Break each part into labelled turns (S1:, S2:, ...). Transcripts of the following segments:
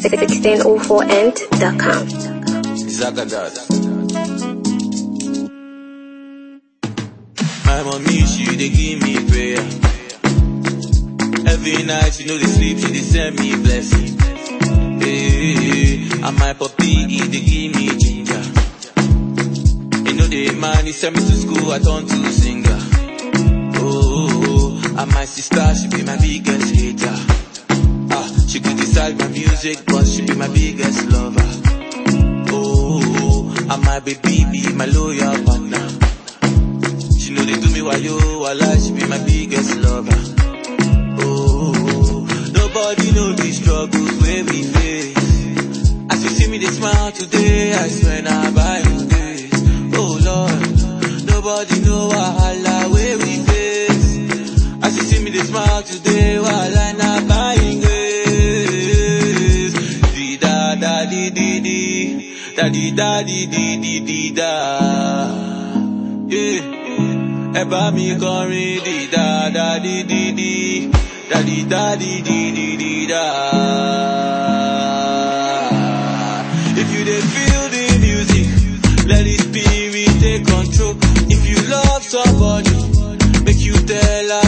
S1: 1604ent.com.
S2: Zagadad. My mommy, she they give me prayer. Every night she know they sleep, she they send me blessing. Hey. And my puppy, they give me ginger. You know they man, he send me to school, I turn to and my sister, she be my biggest hater. Ah, she decide my music, but she be my biggest lover. Oh, and my baby be my loyal partner. She know they do me while you, while she be my biggest lover. Oh, nobody know the struggles where we face. As you see me, they smile today, I swear now see me, they smile today, while I not buying grace. Di da da di di di, da di da di di di di da. Yeah. Ẹ bá mi kọrin di da da di di di, da di da di di di di da. If you dey feel the music, let the spirit take control. If you love somebody, make you tell her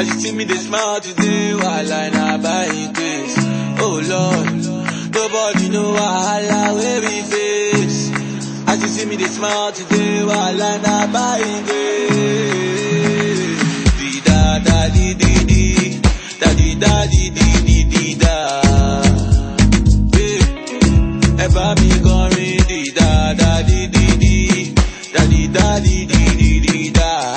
S2: As you see me, they smile today while I not buying grace. Oh Lord, nobody know wahala where we face. As you see me, they smile today while I not buying grace. Di da da di di di, da di da di di di di da. Eh, Ẹ bá mi da da di di di, da di da di di di di da.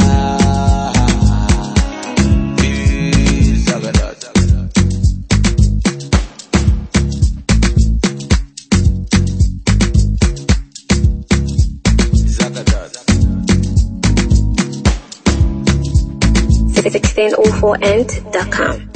S1: 1604ent.com.